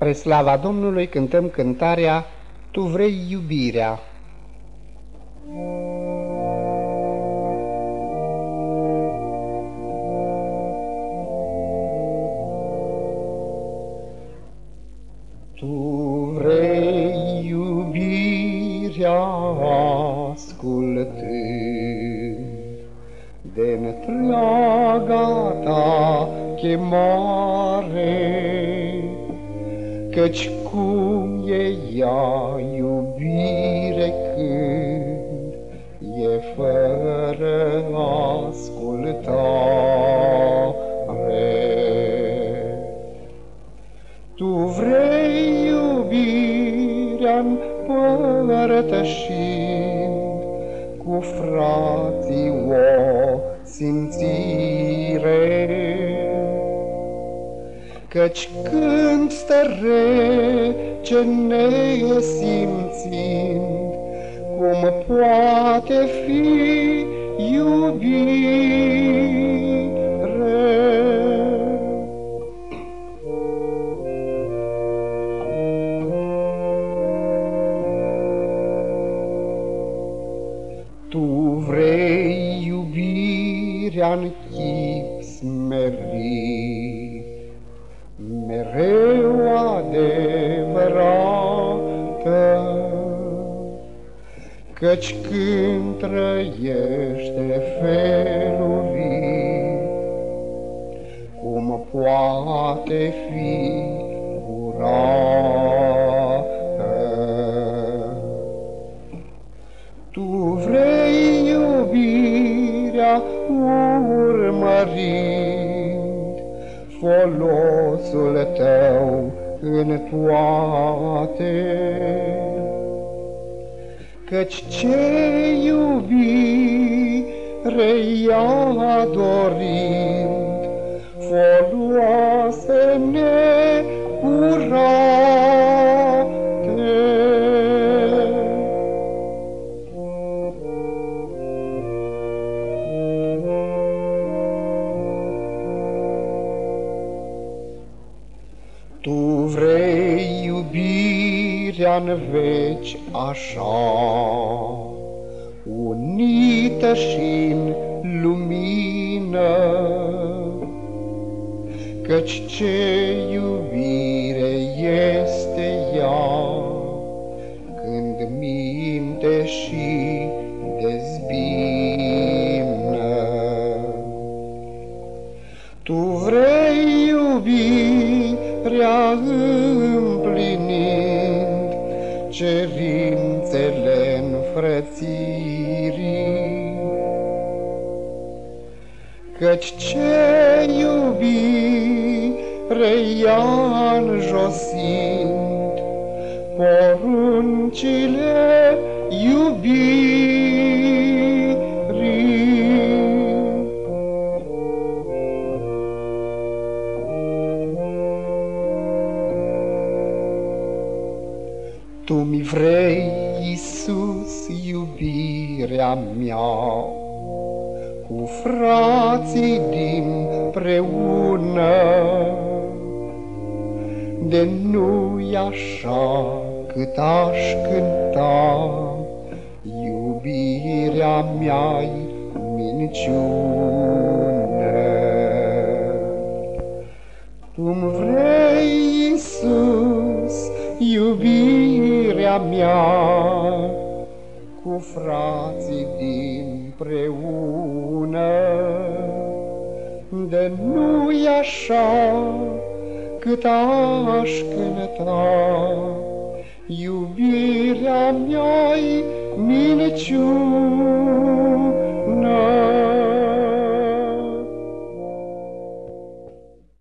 Pre slava Domnului cântăm cântarea Tu vrei iubirea. Tu vrei iubirea ascultând de întreaga ta chemare, Căci cum e ea iubire când e fără ascultare. Tu vrei iubirea împărtășind cu frații o simțire, Căci când stă rece nesimțind, Cum poate fi iubire? Tu vrei iubirea-n chip smerit, mereu adevărată, Căci când trăiește felurit, Cum poate fi curată. Tu vrei iubirea folosul tău în toate. Căci ce iubire ea dorind, foloase necurate. Iubirea-n veci așa, unită și-n lumină, Căci ce iubire este ea, când minte și dezbină. Tu vrei iubirea împlinind cerințele înfrățirii. Căci ce iubire ea înjosind poruncile iubirii. Tu mi vrei, Iisus, iubirea mea, cu frații din preună, de nu-i așa cât aș cânta, iubirea mea-i minciună. Tu-mi vrei, iubirea mea, cu frații din preună, de nu-i așa cât aș cânta, iubirea mea-i minciună.